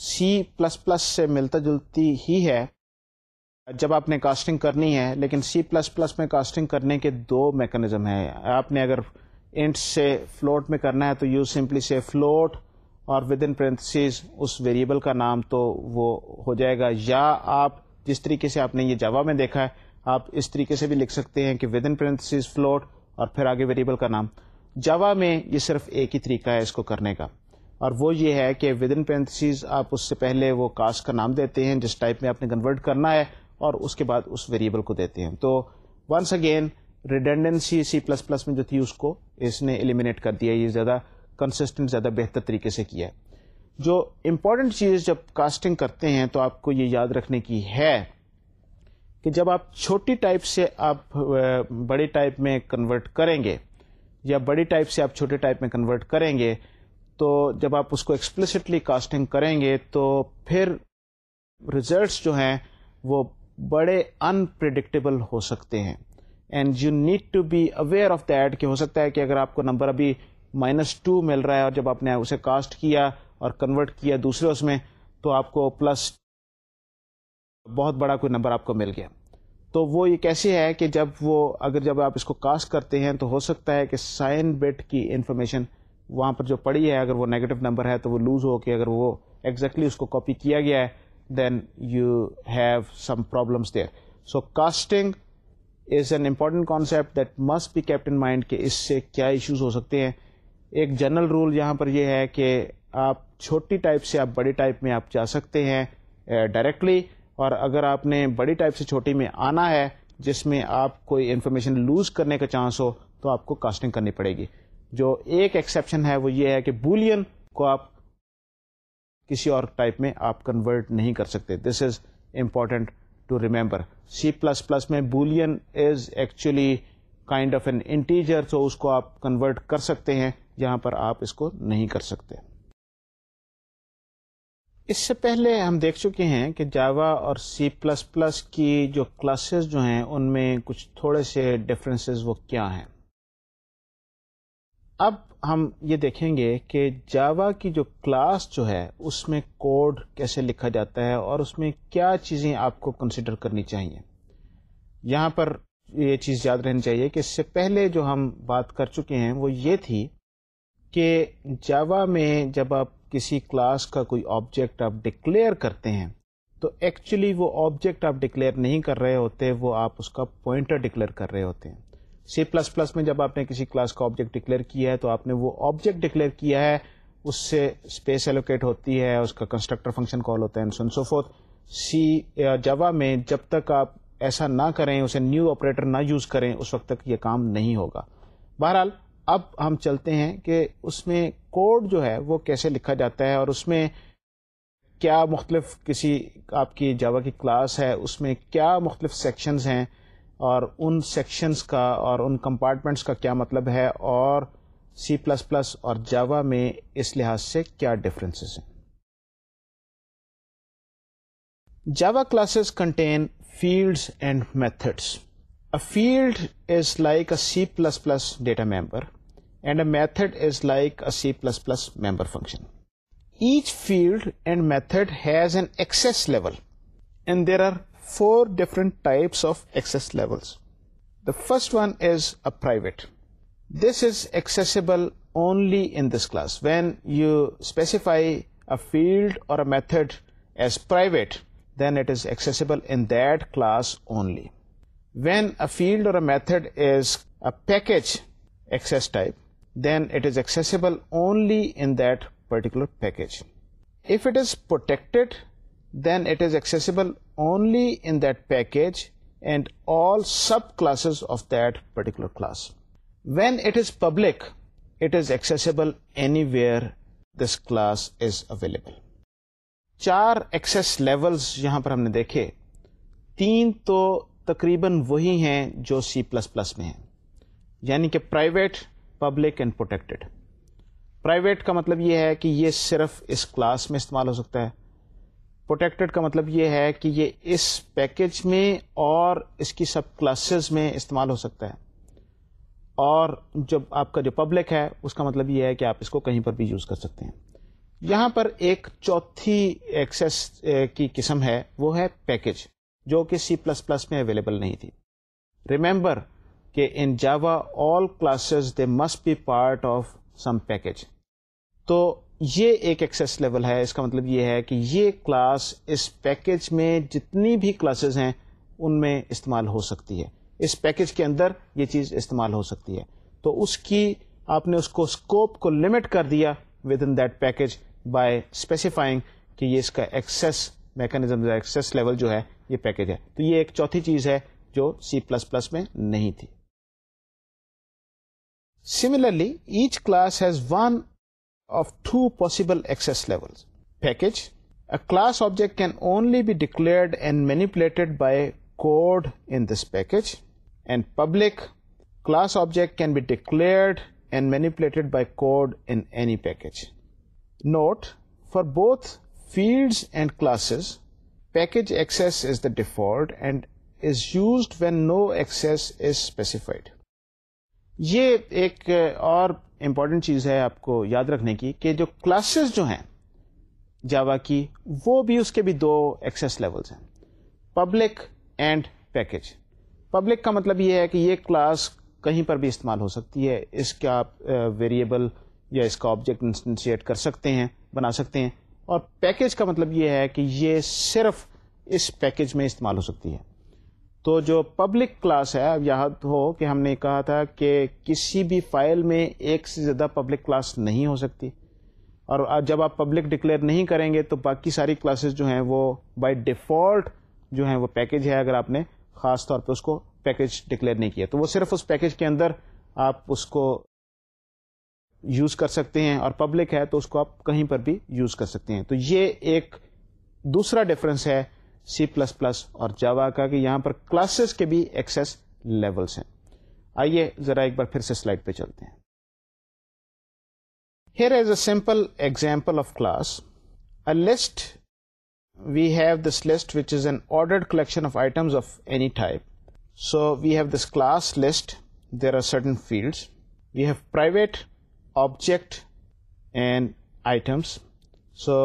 C plus plus سے ملتا جلتی ہی ہے جب آپ نے casting کرنی ہے لیکن سی پلس پلس میں کاسٹنگ کرنے کے دو میکانزم ہیں آپ نے اگر انٹ سے فلوٹ میں کرنا ہے تو یو سمپلی سے فلوٹ اور ود ان پرنتسیز اس ویریبل کا نام تو وہ ہو جائے گا یا آپ جس طریقے سے آپ نے یہ جوا میں دیکھا ہے آپ اس طریقے سے بھی لکھ سکتے ہیں کہ ود ان پرنتسیز فلوٹ اور پھر آگے ویریبل کا نام جوا میں یہ صرف ایک ہی طریقہ ہے اس کو کرنے کا اور وہ یہ ہے کہ ود ان پینتھسیز آپ اس سے پہلے وہ کاسٹ کا نام دیتے ہیں جس ٹائپ میں آپ نے کنورٹ کرنا ہے اور اس کے بعد اس ویریبل کو دیتے ہیں تو once again C plus plus میں جو تھی اس کو اس نے ایلیمینیٹ کر دیا یہ زیادہ کنسسٹنٹ زیادہ بہتر طریقے سے کیا ہے جو امپورٹنٹ چیز جب کاسٹنگ کرتے ہیں تو آپ کو یہ یاد رکھنے کی ہے کہ جب آپ چھوٹی ٹائپ سے آپ بڑے ٹائپ میں کنورٹ کریں گے یا بڑی ٹائپ سے آپ چھوٹے ٹائپ میں کنورٹ کریں گے تو جب آپ اس کو ایکسپلسٹلی کاسٹنگ کریں گے تو پھر ریزلٹس جو ہیں وہ بڑے انپریڈکٹیبل ہو سکتے ہیں and you need to be aware of that کہ ہو سکتا ہے کہ اگر آپ کو نمبر ابھی مائنس ٹو مل رہا ہے اور جب آپ نے اسے کاسٹ کیا اور کنورٹ کیا دوسرے اس میں تو آپ کو پلس بہت بڑا کوئی نمبر آپ کو مل گیا تو وہ یہ کیسے ہے کہ جب وہ اگر جب آپ اس کو کاسٹ کرتے ہیں تو ہو سکتا ہے کہ سائن بٹ کی انفارمیشن وہاں پر جو پڑی ہے اگر وہ نیگیٹو نمبر ہے تو وہ لوز ہو کے اگر وہ ایگزیکٹلی exactly اس کو کاپی کیا گیا ہے then you have some problems there so casting is an important concept that must be kept in mind کہ اس سے کیا ایشوز ہو سکتے ہیں ایک جنرل رول یہاں پر یہ ہے کہ آپ چھوٹی ٹائپ سے آپ بڑی ٹائپ میں آپ جا سکتے ہیں ڈائریکٹلی eh, اور اگر آپ نے بڑی ٹائپ سے چھوٹی میں آنا ہے جس میں آپ کوئی انفارمیشن لوز کرنے کا چانس ہو تو آپ کو کاسٹنگ کرنی پڑے گی جو ایک ایکسیپشن ہے وہ یہ ہے کہ بولین کو آپ کسی اور ٹائپ میں آپ کنورٹ نہیں کر سکتے this is important to remember C plus plus میں boolean is actually kind of an integer تو اس کو آپ کنورٹ کر سکتے ہیں یہاں پر آپ اس کو نہیں کر سکتے اس سے پہلے ہم دیکھ چکے ہیں کہ جاوا اور سی پلس پلس کی جو کلاسز جو ہیں ان میں کچھ تھوڑے سے ڈفرینسز وہ کیا ہیں اب ہم یہ دیکھیں گے کہ جاوا کی جو کلاس جو ہے اس میں کوڈ کیسے لکھا جاتا ہے اور اس میں کیا چیزیں آپ کو کنسیڈر کرنی چاہیے یہاں پر یہ چیز یاد رہنی چاہیے کہ اس سے پہلے جو ہم بات کر چکے ہیں وہ یہ تھی کہ جاوا میں جب آپ کسی کلاس کا کوئی آبجیکٹ آپ ڈکلیئر کرتے ہیں تو ایکچولی وہ آبجیکٹ آپ ڈکلیئر نہیں کر رہے ہوتے وہ آپ اس کا پوائنٹر ڈکلیئر کر رہے ہوتے ہیں سی پلس پلس میں جب آپ نے کسی کلاس کا آبجیکٹ ڈکلیئر کیا ہے تو آپ نے وہ آبجیکٹ ڈکلیئر کیا ہے اس سے اسپیس ایلوکیٹ ہوتی ہے اس کا کنسٹرکٹر فنکشن کال ہوتا ہے سی جوا میں جب تک آپ ایسا نہ کریں اسے نیو آپریٹر نہ یوز کریں اس وقت تک یہ کام نہیں ہوگا بہرحال اب ہم چلتے ہیں کہ اس میں کوڈ جو ہے وہ کیسے لکھا جاتا ہے اور اس میں کیا مختلف کسی آپ کی جاوا کی کلاس ہے اس میں کیا مختلف سیکشنز ہیں اور ان سیکشنس کا اور ان کمپارٹمنٹس کا کیا مطلب ہے اور سی پلس پلس اور جاوا میں اس لحاظ سے کیا ڈفرینسز ہیں Java classes contain field and methods a field is like a C plus plus data member and a method is like a C plus plus member function each field and method has an access level and there are four different types of access level the first one is private this is accessible only in this class we specify a field or package if it is protect then it is accessible only in that package all subclasses of that particular class when it is public it is accessible anywhere this class is available چار access levels یہاں پر ہم نے دیکھے تین تو تقریباً وہی ہیں جو سی پلس پلس میں ہیں یعنی کہ private public and protected private کا مطلب یہ ہے کہ یہ صرف اس کلاس میں استعمال ہو سکتا ہے پروٹیکٹڈ کا مطلب یہ ہے کہ یہ اس پیکج میں اور اس کی سب کلاسز میں استعمال ہو سکتا ہے اور جب آپ کا جو پبلک ہے اس کا مطلب یہ ہے کہ آپ اس کو کہیں پر بھی یوز کر سکتے ہیں یہاں پر ایک چوتھی ایکسیس کی قسم ہے وہ ہے پیکج جو کہ سی پلس پلس میں اویلیبل نہیں تھی ریمبر کہ in Java all classes they must be part of some package تو یہ ایک ایکسیس لیول ہے اس کا مطلب یہ ہے کہ یہ کلاس اس پیکج میں جتنی بھی کلاسز ہیں ان میں استعمال ہو سکتی ہے اس پیکج کے اندر یہ چیز استعمال ہو سکتی ہے تو اس کی آپ نے اس کو اسکوپ کو لمٹ کر دیا within that package by specifying کہ یہ اس کا ایکسیس میکانزم ایکسیس لیول جو ہے یہ پیکج ہے تو یہ ایک چوتھی چیز ہے جو سی پلس پلس میں نہیں تھی similarly each class has one package object can only be declared and manipulate by public class object can be declare note for both field and class package access is the default and is use when no access is specified یہ ایک اور important چیز ہے آپ کو یاد رکھنے کی کہ جو کلاسز جو ہیں جاوا کی وہ بھی اس کے بھی دو ایکسیس لیولز ہیں پبلک اینڈ پیکج پبلک کا مطلب یہ ہے کہ یہ کلاس کہیں پر بھی استعمال ہو سکتی ہے اس کا آپ ویریبل یا اس کا آبجیکٹ انسٹنسیٹ کر سکتے ہیں بنا سکتے ہیں اور پیکج کا مطلب یہ ہے کہ یہ صرف اس پیکج میں استعمال ہو سکتی ہے تو جو پبلک کلاس ہے اب یاد ہو کہ ہم نے کہا تھا کہ کسی بھی فائل میں ایک سے زیادہ پبلک کلاس نہیں ہو سکتی اور جب آپ پبلک ڈکلیئر نہیں کریں گے تو باقی ساری کلاسز جو ہیں وہ بائی ڈیفالٹ جو ہیں وہ پیکج ہے اگر آپ نے خاص طور پہ اس کو پیکج ڈکلیئر نہیں کیا تو وہ صرف اس پیکج کے اندر آپ اس کو یوز کر سکتے ہیں اور پبلک ہے تو اس کو آپ کہیں پر بھی یوز کر سکتے ہیں تو یہ ایک دوسرا ڈفرینس ہے سی پلس پلس اور جاوا کا کہ یہاں پر کلاسز کے بھی ایکسیس لیولس ہیں آئیے ذرا ایک بار پھر سے سلائڈ پہ چلتے ہیں here is a simple example of class a list we have this list which is an ordered collection of items of any type so we have this class list there are certain fields we have private object and items so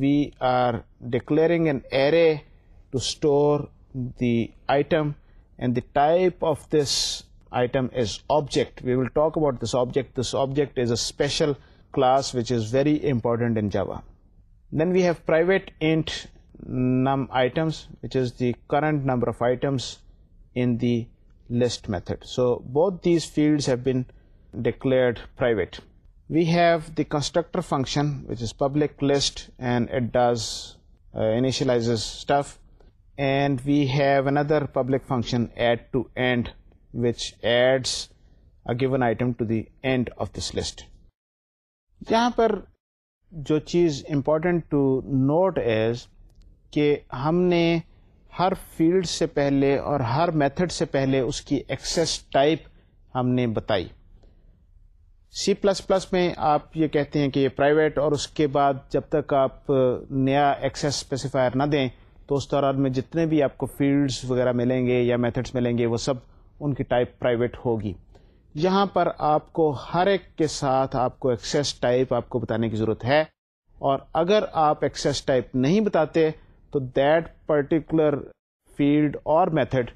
we are declaring an array to store the item, and the type of this item is object. We will talk about this object. This object is a special class which is very important in Java. Then we have private int num items, which is the current number of items in the list method. So both these fields have been declared private. We have is function which is public list uh, does initialize stuff and we have public public function add to end which a given item to the end of this list یہاں پر جو چیز important to note is کہ ہم نے ہر field سے پہلے اور ہر میتھڈ سے پہلے اس کی ایکسیس ٹائپ ہم نے بتائی سی پلس پلس میں آپ یہ کہتے ہیں کہ یہ پرائیویٹ اور اس کے بعد جب تک آپ نیا ایکسس اسپیسیفائر نہ دیں تو اس دوران میں جتنے بھی آپ کو فیلڈس وغیرہ ملیں گے یا میتھڈس ملیں گے وہ سب ان کی ٹائپ پرائیویٹ ہوگی یہاں پر آپ کو ہر ایک کے ساتھ آپ کو ایکسیس ٹائپ آپ کو بتانے کی ضرورت ہے اور اگر آپ ایکسیس ٹائپ نہیں بتاتے تو دیٹ پرٹیکولر فیلڈ اور میتھڈ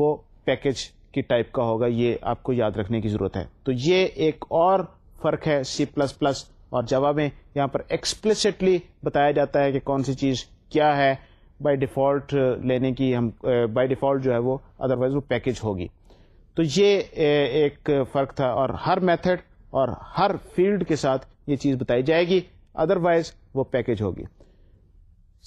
وہ پیکج کی ٹائپ کا ہوگا یہ آپ کو یاد رکھنے کی ضرورت ہے تو یہ ایک اور فرق ہے سی پلس پلس اور جوا میں یہاں پر ایکسپلسٹلی بتایا جاتا ہے کہ کون سی چیز کیا ہے بائی ڈیفالٹ لینے کی ہم بائی ڈیفالٹ جو ہے وہ ادر وائز وہ پیکج ہوگی تو یہ ایک فرق تھا اور ہر میتھڈ اور ہر فیلڈ کے ساتھ یہ چیز بتائی جائے گی ادروائز وہ پیکج ہوگی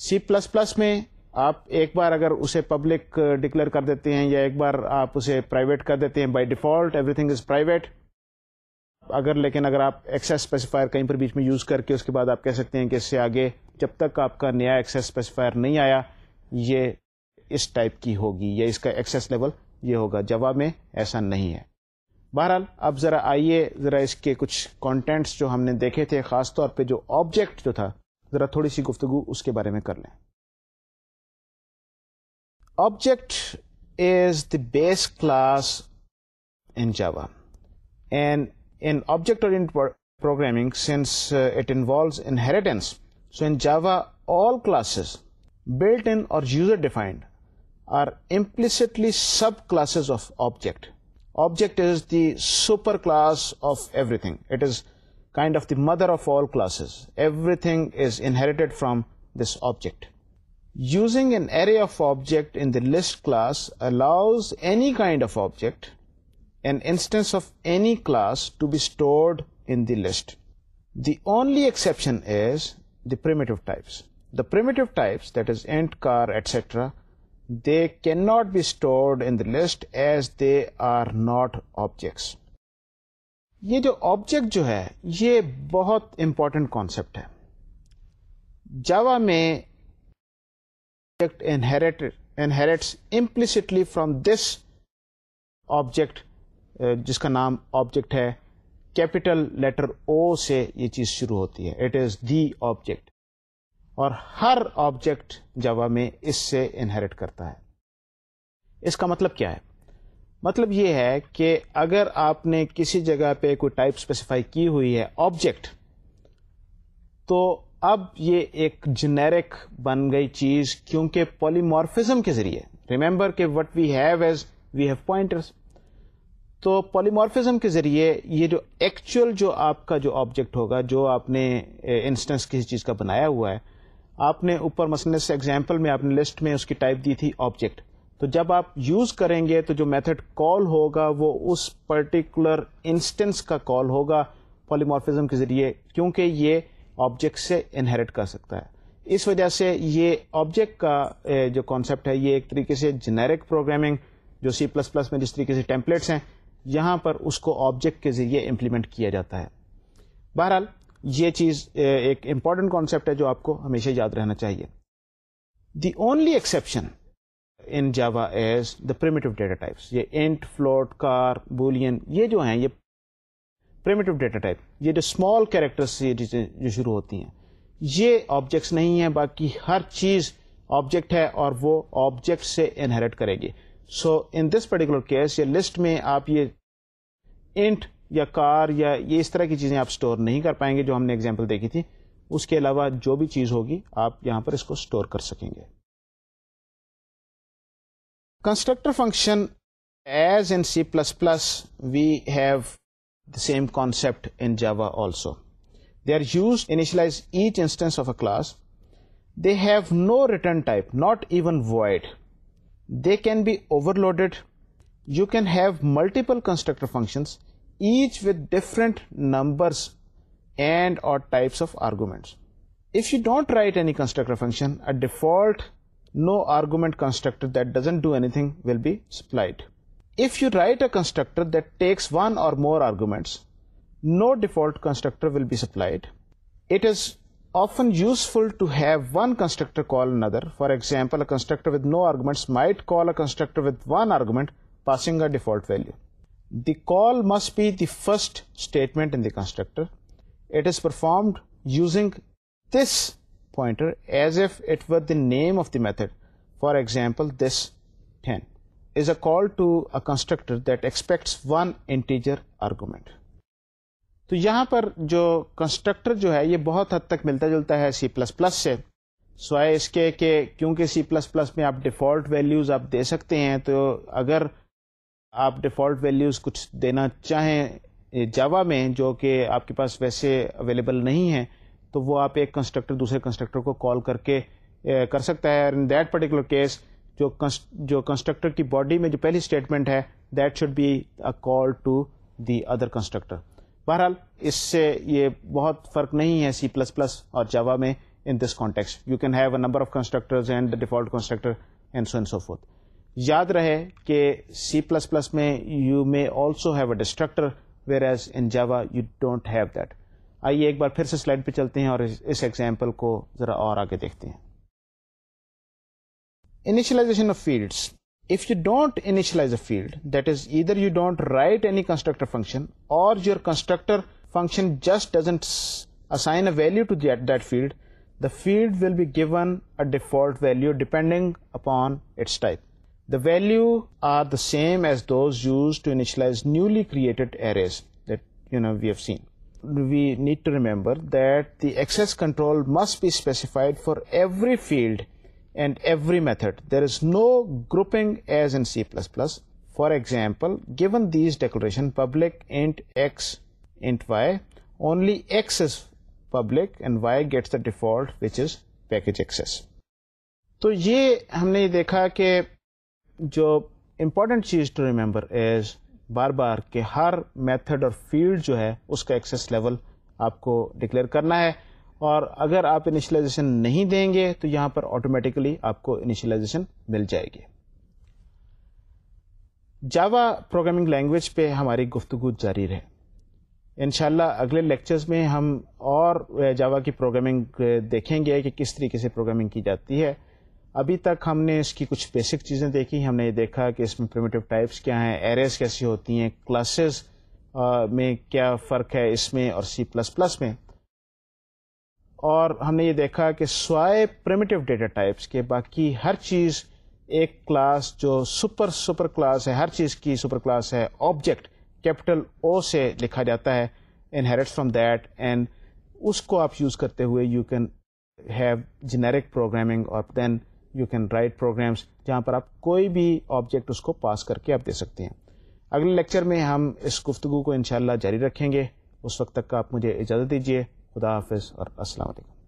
سی پلس پلس میں آپ ایک بار اگر اسے پبلک ڈکلیئر uh, کر دیتے ہیں یا ایک بار آپ اسے پرائیویٹ کر دیتے ہیں by default everything is private اگر لیکن اگر آپ ایکسس اسپیسیفائر کہیں پر بیچ میں یوز کر کے اس کے بعد آپ کہہ سکتے ہیں کہ اس سے آگے جب تک آپ کا نیا ایکسیس اسپیسیفائر نہیں آیا یہ اس ٹائپ کی ہوگی یا اس کا ایکسیس لیول یہ ہوگا جواب میں ایسا نہیں ہے بہرحال اب ذرا آئیے ذرا اس کے کچھ کانٹینٹس جو ہم نے دیکھے تھے خاص طور پہ جو آبجیکٹ جو تھا ذرا تھوڑی سی گفتگو اس کے بارے میں کر لیں Object is the base class in Java, and in object-oriented programming, since uh, it involves inheritance, so in Java all classes, built-in or user-defined, are implicitly subclasses of object. Object is the superclass of everything. It is kind of the mother of all classes. Everything is inherited from this object. Using an array of object in the list class allows any kind of object an instance of any class to be stored in the list the only exception is the types types the that is int char etcetera they can not be stored in the list as they are not objects یہ جو object جو ہے یہ بہت important concept ہے Java میں from this object جس کا نام آبجیکٹ ہے O لیٹر یہ چیز شروع ہوتی ہے اور ہر آبجیکٹ جب میں اس سے inherit کرتا ہے اس کا مطلب کیا ہے مطلب یہ ہے کہ اگر آپ نے کسی جگہ پہ کوئی ٹائپ اسپیسیفائی کی ہوئی ہے آبجیکٹ تو اب یہ ایک جنیرک بن گئی چیز کیونکہ پولیمارفزم کے ذریعے ریمبر کہ what we have as we have pointers تو پولیمارفزم کے ذریعے یہ جو ایکچوئل جو آپ کا جو آبجیکٹ ہوگا جو آپ نے انسٹنس eh, کسی چیز کا بنایا ہوا ہے آپ نے اوپر مثلاً ایگزامپل میں آپ نے لسٹ میں اس کی ٹائپ دی تھی آبجیکٹ تو جب آپ یوز کریں گے تو جو میتھڈ کال ہوگا وہ اس پرٹیکولر انسٹنس کا کال ہوگا پولیمارفزم کے ذریعے کیونکہ یہ آبجیکٹ سے انہیریٹ کر سکتا ہے اس وجہ سے یہ آبجیکٹ کا جو کانسیپٹ ہے یہ ایک طریقے سے جنیرک پروگرامنگ جو سی پلس پلس میں جس طریقے سے ٹیمپلیٹس ہیں یہاں پر اس کو آبجیکٹ کے ذریعے امپلیمنٹ کیا جاتا ہے بہرحال یہ چیز ایک امپورٹنٹ کانسیپٹ ہے جو آپ کو ہمیشہ یاد رہنا چاہیے the only exception in Java is the primitive data types یہ انٹ فلوٹ کار بولین یہ جو ہیں یہ پریمیٹو ڈیٹا ٹائپ یہ جو اسمال کیریکٹر یہ چیزیں جو شروع ہوتی ہیں یہ آبجیکٹس نہیں ہیں باقی ہر چیز آبجیکٹ ہے اور وہ آبجیکٹ سے انہریٹ کرے گی so in this particular case یا لسٹ میں آپ یہ انٹ یا کار یا یہ اس طرح کی چیزیں آپ اسٹور نہیں کر پائیں گے جو ہم نے اگزامپل دیکھی تھی اس کے علاوہ جو بھی چیز ہوگی آپ یہاں پر اس کو اسٹور کر سکیں گے constructor function as in C plus plus we have the same concept in Java also. They are used to initialize each instance of a class. They have no return type, not even void. They can be overloaded. You can have multiple constructor functions, each with different numbers and or types of arguments. If you don't write any constructor function, a default no argument constructor that doesn't do anything will be supplied. If you write a constructor that takes one or more arguments, no default constructor will be supplied. It is often useful to have one constructor call another. For example, a constructor with no arguments might call a constructor with one argument, passing a default value. The call must be the first statement in the constructor. It is performed using this pointer as if it were the name of the method. For example, this 10. Expects one integer argument تو یہاں پر جو constructor جو ہے یہ بہت حد تک ملتا جلتا ہے سی پلس پلس سے سوائے اس کے کہ کیونکہ سی پلس پلس میں آپ ڈیفالٹ ویلیوز آپ دے سکتے ہیں تو اگر آپ ڈیفالٹ ویلیوز کچھ دینا چاہیں جاوا میں جو کہ آپ کے پاس ویسے اویلیبل نہیں ہیں تو وہ آپ ایک کنسٹرکٹر دوسرے کنسٹرکٹر کو کال کر کے کر سکتا ہے ان دیٹ پرٹیکولر کیس جو کنسٹرکٹر کی باڈی میں جو پہلی اسٹیٹمنٹ ہے that should be a call to the other constructor بہرحال اس سے یہ بہت فرق نہیں ہے سی پلس پلس اور جاوا میں in this context you can have a number of constructors and default constructor and so and so forth یاد رہے کہ سی پلس پلس میں you may also have a destructor whereas in Java you don't have that آئیے ایک بار پھر سے slide پہ چلتے ہیں اور اس ایگزامپل کو ذرا اور آگے دیکھتے ہیں Initialization of fields. If you don't initialize a field, that is, either you don't write any constructor function, or your constructor function just doesn't assign a value to that field, the field will be given a default value depending upon its type. The values are the same as those used to initialize newly created arrays that we have seen. We need to remember that the access control must be specified for every field and every method there is no grouping as in C plus plus for example given these declaration public X X Y only is public and Y gets the default which is package access تو یہ ہم نے دیکھا کہ جو important چیز to remember is بار بار کہ ہر میتھڈ اور فیلڈ جو ہے اس کا ایکسس لیول آپ کو ڈکلیئر کرنا ہے اور اگر آپ انیشلائزیشن نہیں دیں گے تو یہاں پر آٹومیٹکلی آپ کو انیشلائزیشن مل جائے گی جاوا پروگرامنگ لینگویج پہ ہماری گفتگو جاری رہے انشاءاللہ اگلے لیکچرز میں ہم اور جاوا کی پروگرامنگ دیکھیں گے کہ کس طریقے سے پروگرامنگ کی جاتی ہے ابھی تک ہم نے اس کی کچھ بیسک چیزیں دیکھی ہم نے یہ دیکھا کہ اس میں پرمیٹیو ٹائپس کیا ہیں ایرز کیسی ہوتی ہیں کلاسز میں کیا فرق ہے اس میں اور سی پلس پلس میں اور ہم نے یہ دیکھا کہ سوائے پریمیٹیو ڈیٹا ٹائپس کے باقی ہر چیز ایک کلاس جو سپر سپر کلاس ہے ہر چیز کی سپر کلاس ہے آبجیکٹ کیپٹل او سے لکھا جاتا ہے انہیریٹ فرام دیٹ اینڈ اس کو آپ یوز کرتے ہوئے you can have generic programming اور then you can write programs جہاں پر آپ کوئی بھی آبجیکٹ اس کو پاس کر کے آپ دے سکتے ہیں اگلے لیکچر میں ہم اس گفتگو کو انشاءاللہ جاری رکھیں گے اس وقت تک کا آپ مجھے اجازت دیجیے خدا حافظ اور السلام علیکم